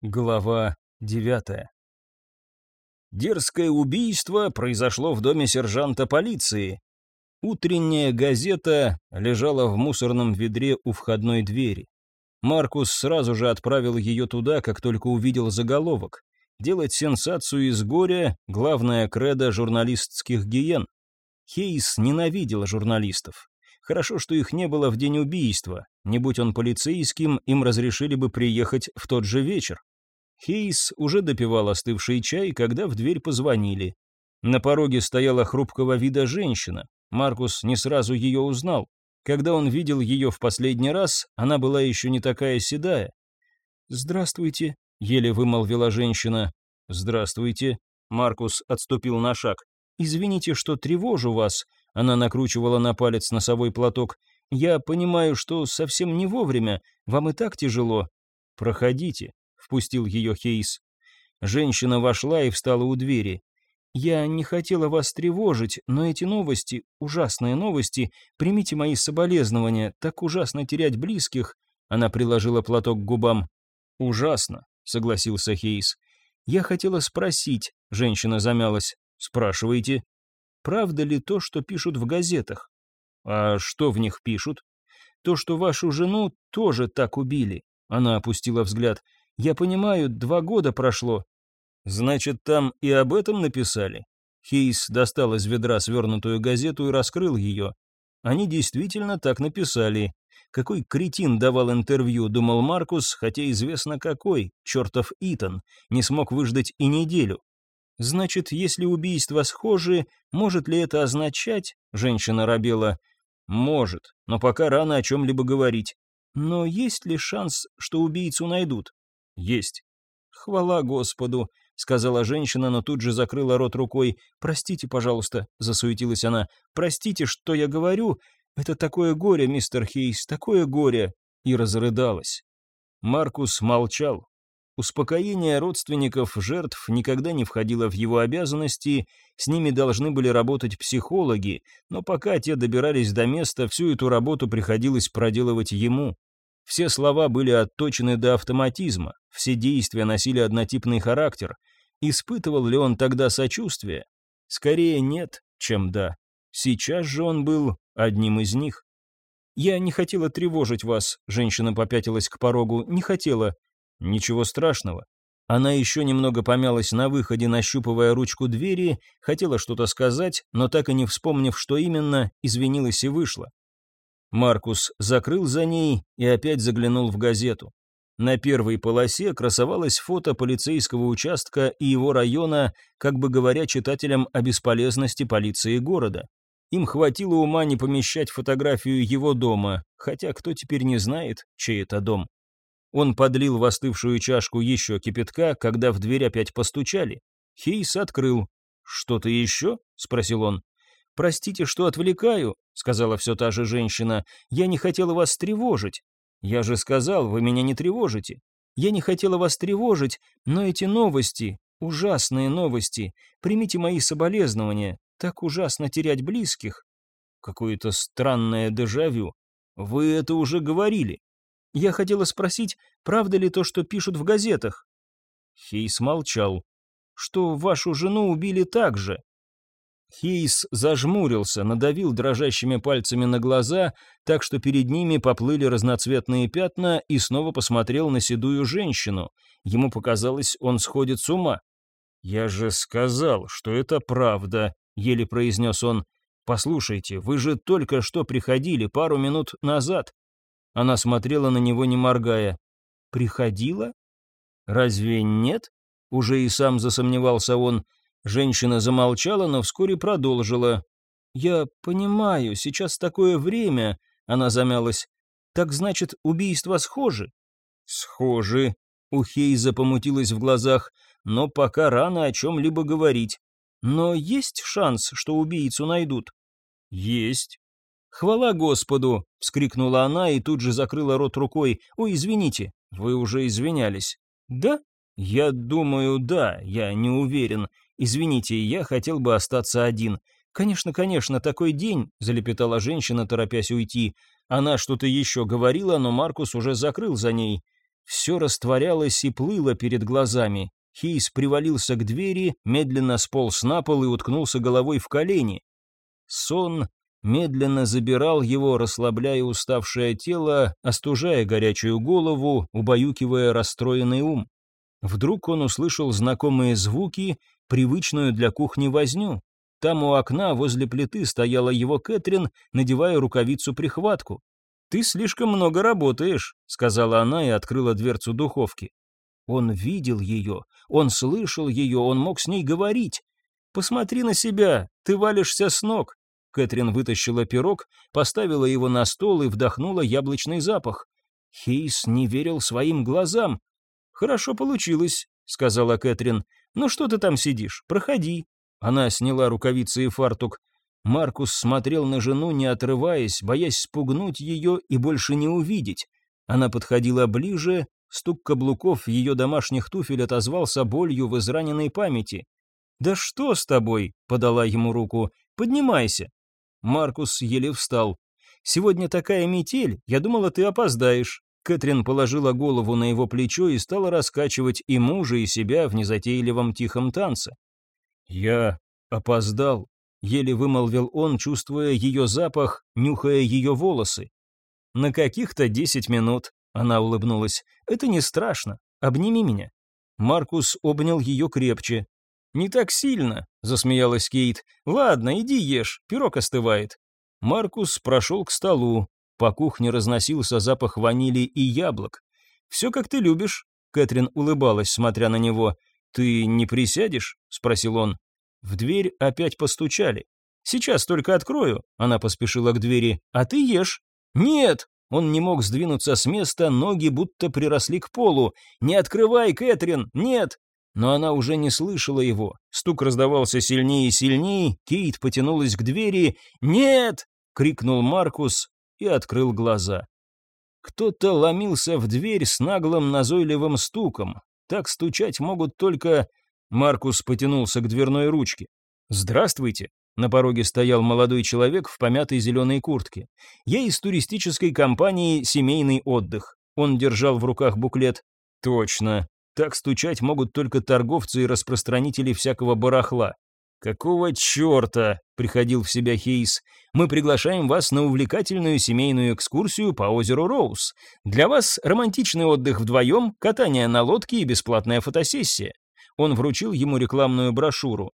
Глава девятая. Дерзкое убийство произошло в доме сержанта полиции. Утренняя газета лежала в мусорном ведре у входной двери. Маркус сразу же отправил ее туда, как только увидел заголовок. Делать сенсацию из горя – главная кредо журналистских гиен. Хейс ненавидел журналистов. Хорошо, что их не было в день убийства. Не будь он полицейским, им разрешили бы приехать в тот же вечер. Хейс уже допивал остывший чай, когда в дверь позвонили. На пороге стояла хрупкого вида женщина. Маркус не сразу ее узнал. Когда он видел ее в последний раз, она была еще не такая седая. «Здравствуйте», — еле вымолвила женщина. «Здравствуйте». Маркус отступил на шаг. «Извините, что тревожу вас», — она накручивала на палец носовой платок. «Я понимаю, что совсем не вовремя. Вам и так тяжело». «Проходите», впустил ее Хейс. Женщина вошла и встала у двери. «Я не хотела вас тревожить, но эти новости, ужасные новости, примите мои соболезнования, так ужасно терять близких». Она приложила платок к губам. «Ужасно», — согласился Хейс. «Я хотела спросить», — женщина замялась. «Спрашивайте». «Правда ли то, что пишут в газетах?» «А что в них пишут?» «То, что вашу жену тоже так убили». Она опустила взгляд. Я понимаю, два года прошло. Значит, там и об этом написали. Хейс достал из ведра свернутую газету и раскрыл ее. Они действительно так написали. Какой кретин давал интервью, думал Маркус, хотя известно какой, чертов Итан, не смог выждать и неделю. Значит, если убийства схожи, может ли это означать, женщина робела, может, но пока рано о чем-либо говорить. Но есть ли шанс, что убийцу найдут? «Есть». «Хвала Господу», — сказала женщина, но тут же закрыла рот рукой. «Простите, пожалуйста», — засуетилась она. «Простите, что я говорю. Это такое горе, мистер Хейс, такое горе». И разрыдалась. Маркус молчал. Успокоение родственников жертв никогда не входило в его обязанности, с ними должны были работать психологи, но пока те добирались до места, всю эту работу приходилось проделывать ему. Все слова были отточены до автоматизма, все действия носили однотипный характер. Испытывал ли он тогда сочувствие? Скорее нет, чем да. Сейчас же он был одним из них. «Я не хотела тревожить вас», — женщина попятилась к порогу, — «не хотела». «Ничего страшного». Она еще немного помялась на выходе, нащупывая ручку двери, хотела что-то сказать, но так и не вспомнив, что именно, извинилась и вышла. Маркус закрыл за ней и опять заглянул в газету. На первой полосе красовалось фото полицейского участка и его района, как бы говоря читателям о бесполезности полиции города. Им хватило ума не помещать фотографию его дома, хотя кто теперь не знает, чей это дом. Он подлил в остывшую чашку еще кипятка, когда в дверь опять постучали. Хейс открыл. «Что-то еще?» — спросил он. «Простите, что отвлекаю», — сказала все та же женщина. «Я не хотела вас тревожить». «Я же сказал, вы меня не тревожите». «Я не хотела вас тревожить, но эти новости, ужасные новости, примите мои соболезнования. Так ужасно терять близких». Какое-то странное дежавю. Вы это уже говорили. Я хотела спросить, правда ли то, что пишут в газетах? Хейс молчал. Что вашу жену убили так же. Хейс зажмурился, надавил дрожащими пальцами на глаза, так что перед ними поплыли разноцветные пятна, и снова посмотрел на седую женщину. Ему показалось, он сходит с ума. «Я же сказал, что это правда», — еле произнес он. «Послушайте, вы же только что приходили пару минут назад». Она смотрела на него, не моргая. «Приходила? Разве нет?» Уже и сам засомневался он. Женщина замолчала, но вскоре продолжила. «Я понимаю, сейчас такое время», — она замялась. «Так значит, убийства схожи?» «Схожи», — у Хейза помутилось в глазах, «но пока рано о чем-либо говорить. Но есть шанс, что убийцу найдут?» «Есть». «Хвала Господу!» — вскрикнула она и тут же закрыла рот рукой. «Ой, извините, вы уже извинялись». «Да?» «Я думаю, да, я не уверен. Извините, я хотел бы остаться один». «Конечно, конечно, такой день», — залепетала женщина, торопясь уйти. Она что-то еще говорила, но Маркус уже закрыл за ней. Все растворялось и плыло перед глазами. Хейс привалился к двери, медленно сполз на пол и уткнулся головой в колени. Сон медленно забирал его, расслабляя уставшее тело, остужая горячую голову, убаюкивая расстроенный ум. Вдруг он услышал знакомые звуки, привычную для кухни возню. Там у окна возле плиты стояла его Кэтрин, надевая рукавицу-прихватку. «Ты слишком много работаешь», — сказала она и открыла дверцу духовки. Он видел ее, он слышал ее, он мог с ней говорить. «Посмотри на себя, ты валишься с ног». Кэтрин вытащила пирог, поставила его на стол и вдохнула яблочный запах. Хейс не верил своим глазам. «Хорошо получилось», — сказала Кэтрин. «Ну что ты там сидишь? Проходи». Она сняла рукавицы и фартук. Маркус смотрел на жену, не отрываясь, боясь спугнуть ее и больше не увидеть. Она подходила ближе, стук каблуков ее домашних туфель отозвался болью в израненной памяти. «Да что с тобой?» — подала ему руку. «Поднимайся». Маркус еле встал. «Сегодня такая метель, я думала, ты опоздаешь». Кэтрин положила голову на его плечо и стала раскачивать и мужа, и себя в незатейливом тихом танце. «Я опоздал», — еле вымолвил он, чувствуя ее запах, нюхая ее волосы. «На каких-то десять минут», — она улыбнулась. «Это не страшно. Обними меня». Маркус обнял ее крепче. «Не так сильно», — засмеялась Кейт. «Ладно, иди ешь, пирог остывает». Маркус прошел к столу. По кухне разносился запах ванили и яблок. «Все как ты любишь», — Кэтрин улыбалась, смотря на него. «Ты не присядешь?» — спросил он. В дверь опять постучали. «Сейчас только открою», — она поспешила к двери. «А ты ешь». «Нет!» Он не мог сдвинуться с места, ноги будто приросли к полу. «Не открывай, Кэтрин! Нет!» Но она уже не слышала его. Стук раздавался сильнее и сильнее, Кейт потянулась к двери. «Нет!» — крикнул Маркус и открыл глаза. Кто-то ломился в дверь с наглым назойливым стуком. Так стучать могут только... Маркус потянулся к дверной ручке. «Здравствуйте!» На пороге стоял молодой человек в помятой зеленой куртке. «Я из туристической компании «Семейный отдых». Он держал в руках буклет. «Точно. Так стучать могут только торговцы и распространители всякого барахла. «Какого черта?» — приходил в себя Хейс. «Мы приглашаем вас на увлекательную семейную экскурсию по озеру Роуз. Для вас романтичный отдых вдвоем, катание на лодке и бесплатная фотосессия». Он вручил ему рекламную брошюру.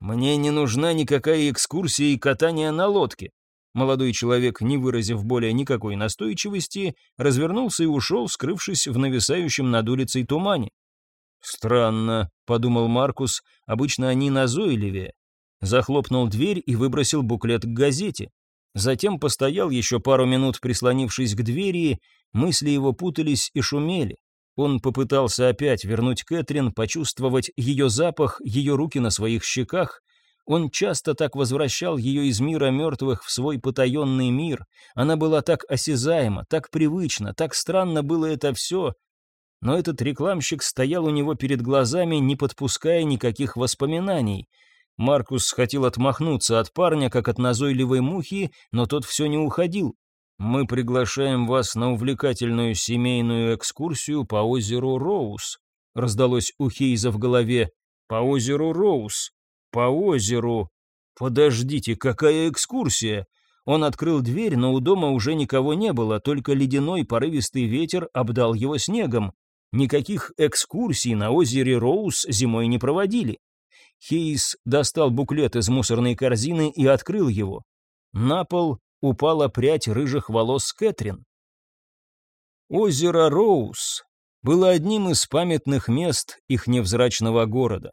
«Мне не нужна никакая экскурсия и катание на лодке». Молодой человек, не выразив более никакой настойчивости, развернулся и ушел, скрывшись в нависающем над улицей тумане. «Странно», — подумал Маркус, — «обычно они назойливее». Захлопнул дверь и выбросил буклет к газете. Затем постоял еще пару минут, прислонившись к двери, мысли его путались и шумели. Он попытался опять вернуть Кэтрин, почувствовать ее запах, ее руки на своих щеках. Он часто так возвращал ее из мира мертвых в свой потаенный мир. Она была так осязаема, так привычна, так странно было это все, но этот рекламщик стоял у него перед глазами, не подпуская никаких воспоминаний. Маркус хотел отмахнуться от парня, как от назойливой мухи, но тот все не уходил. «Мы приглашаем вас на увлекательную семейную экскурсию по озеру Роуз», раздалось у Хейза в голове. «По озеру Роуз. По озеру. Подождите, какая экскурсия?» Он открыл дверь, но у дома уже никого не было, только ледяной порывистый ветер обдал его снегом. Никаких экскурсий на озере Роуз зимой не проводили. Хейс достал буклет из мусорной корзины и открыл его. На пол упала прядь рыжих волос Кэтрин. Озеро Роуз было одним из памятных мест их невзрачного города.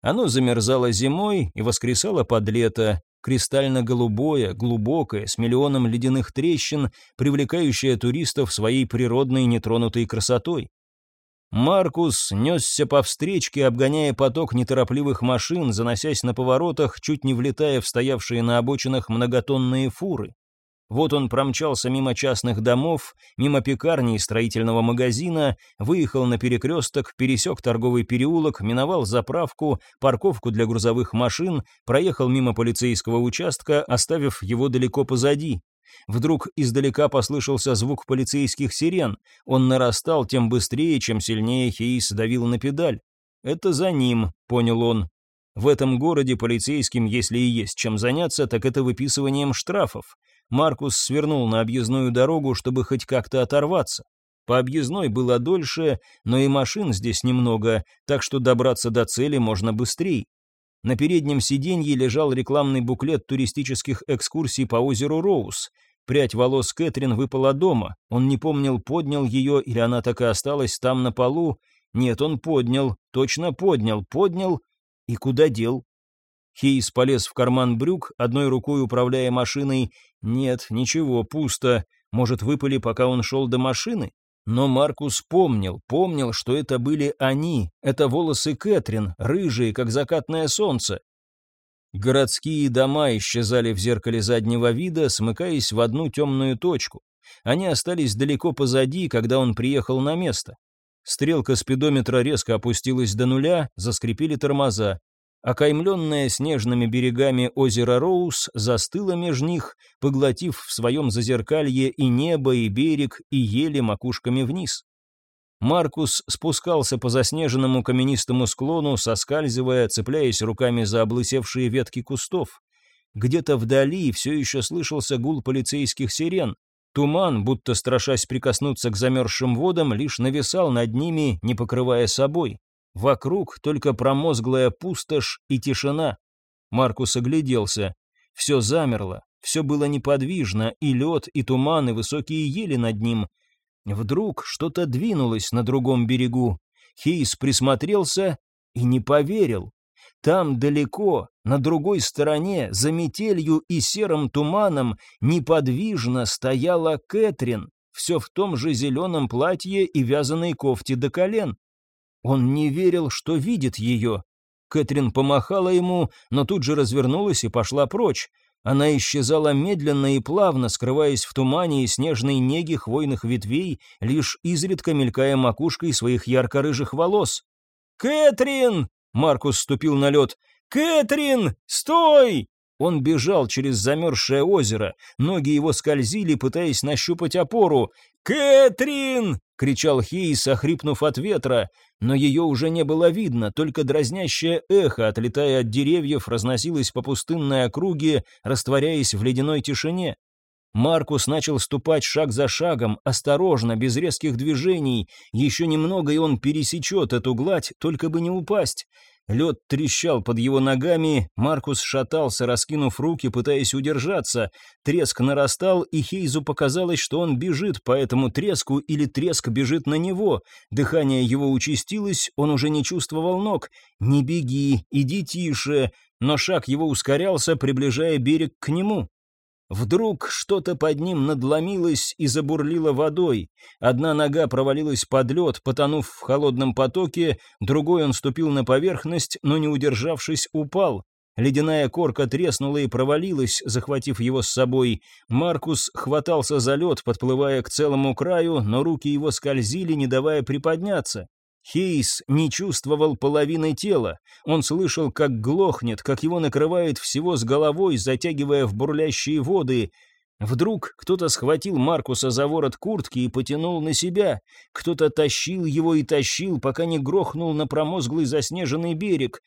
Оно замерзало зимой и воскресало под лето, кристально-голубое, глубокое, с миллионом ледяных трещин, привлекающее туристов своей природной нетронутой красотой. Маркус несся по встречке, обгоняя поток неторопливых машин, заносясь на поворотах, чуть не влетая в стоявшие на обочинах многотонные фуры. Вот он промчался мимо частных домов, мимо пекарни и строительного магазина, выехал на перекресток, пересек торговый переулок, миновал заправку, парковку для грузовых машин, проехал мимо полицейского участка, оставив его далеко позади. Вдруг издалека послышался звук полицейских сирен. Он нарастал тем быстрее, чем сильнее Хейс давил на педаль. «Это за ним», — понял он. В этом городе полицейским, если и есть чем заняться, так это выписыванием штрафов. Маркус свернул на объездную дорогу, чтобы хоть как-то оторваться. По объездной было дольше, но и машин здесь немного, так что добраться до цели можно быстрее. На переднем сиденье лежал рекламный буклет туристических экскурсий по озеру Роуз. Прядь волос Кэтрин выпала дома. Он не помнил, поднял ее или она так и осталась там на полу. Нет, он поднял, точно поднял, поднял. И куда дел? Хейс полез в карман брюк, одной рукой управляя машиной. Нет, ничего, пусто. Может, выпали, пока он шел до машины? Но Маркус помнил, помнил, что это были они, это волосы Кэтрин, рыжие, как закатное солнце. Городские дома исчезали в зеркале заднего вида, смыкаясь в одну темную точку. Они остались далеко позади, когда он приехал на место. Стрелка спидометра резко опустилась до нуля, заскрипели тормоза. Окаймленное снежными берегами озеро Роуз застыло меж них, поглотив в своем зазеркалье и небо, и берег, и ели макушками вниз. Маркус спускался по заснеженному каменистому склону, соскальзывая, цепляясь руками за облысевшие ветки кустов. Где-то вдали все еще слышался гул полицейских сирен. Туман, будто страшась прикоснуться к замерзшим водам, лишь нависал над ними, не покрывая собой. Вокруг только промозглая пустошь и тишина. Маркус огляделся. Все замерло, все было неподвижно, и лед, и туман, и высокие ели над ним. Вдруг что-то двинулось на другом берегу. Хейс присмотрелся и не поверил. Там далеко, на другой стороне, за метелью и серым туманом, неподвижно стояла Кэтрин, все в том же зеленом платье и вязаной кофте до колен. Он не верил, что видит ее. Кэтрин помахала ему, но тут же развернулась и пошла прочь. Она исчезала медленно и плавно, скрываясь в тумане и снежной неге хвойных ветвей, лишь изредка мелькая макушкой своих ярко-рыжих волос. «Кэтрин!» — Маркус ступил на лед. «Кэтрин! Стой!» Он бежал через замерзшее озеро, ноги его скользили, пытаясь нащупать опору. «Кэтрин!» — кричал Хейс, охрипнув от ветра, но ее уже не было видно, только дразнящее эхо, отлетая от деревьев, разносилось по пустынной округе, растворяясь в ледяной тишине. Маркус начал ступать шаг за шагом, осторожно, без резких движений. Еще немного, и он пересечет эту гладь, только бы не упасть. Лед трещал под его ногами, Маркус шатался, раскинув руки, пытаясь удержаться. Треск нарастал, и Хейзу показалось, что он бежит по этому треску или треск бежит на него. Дыхание его участилось, он уже не чувствовал ног. «Не беги, иди тише!» Но шаг его ускорялся, приближая берег к нему. Вдруг что-то под ним надломилось и забурлило водой. Одна нога провалилась под лед, потонув в холодном потоке, другой он ступил на поверхность, но не удержавшись, упал. Ледяная корка треснула и провалилась, захватив его с собой. Маркус хватался за лед, подплывая к целому краю, но руки его скользили, не давая приподняться. Хейс не чувствовал половины тела. Он слышал, как глохнет, как его накрывает всего с головой, затягивая в бурлящие воды. Вдруг кто-то схватил Маркуса за ворот куртки и потянул на себя. Кто-то тащил его и тащил, пока не грохнул на промозглый заснеженный берег.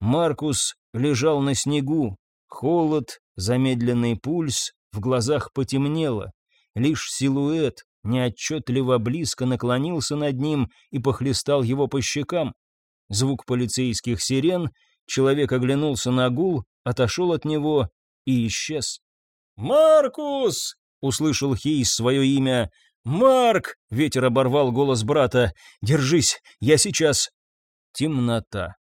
Маркус лежал на снегу. Холод, замедленный пульс, в глазах потемнело. Лишь силуэт, неотчетливо близко наклонился над ним и похлестал его по щекам. Звук полицейских сирен, человек оглянулся на гул, отошел от него и исчез. «Маркус!» — услышал Хейс свое имя. «Марк!» — ветер оборвал голос брата. «Держись, я сейчас!» Темнота.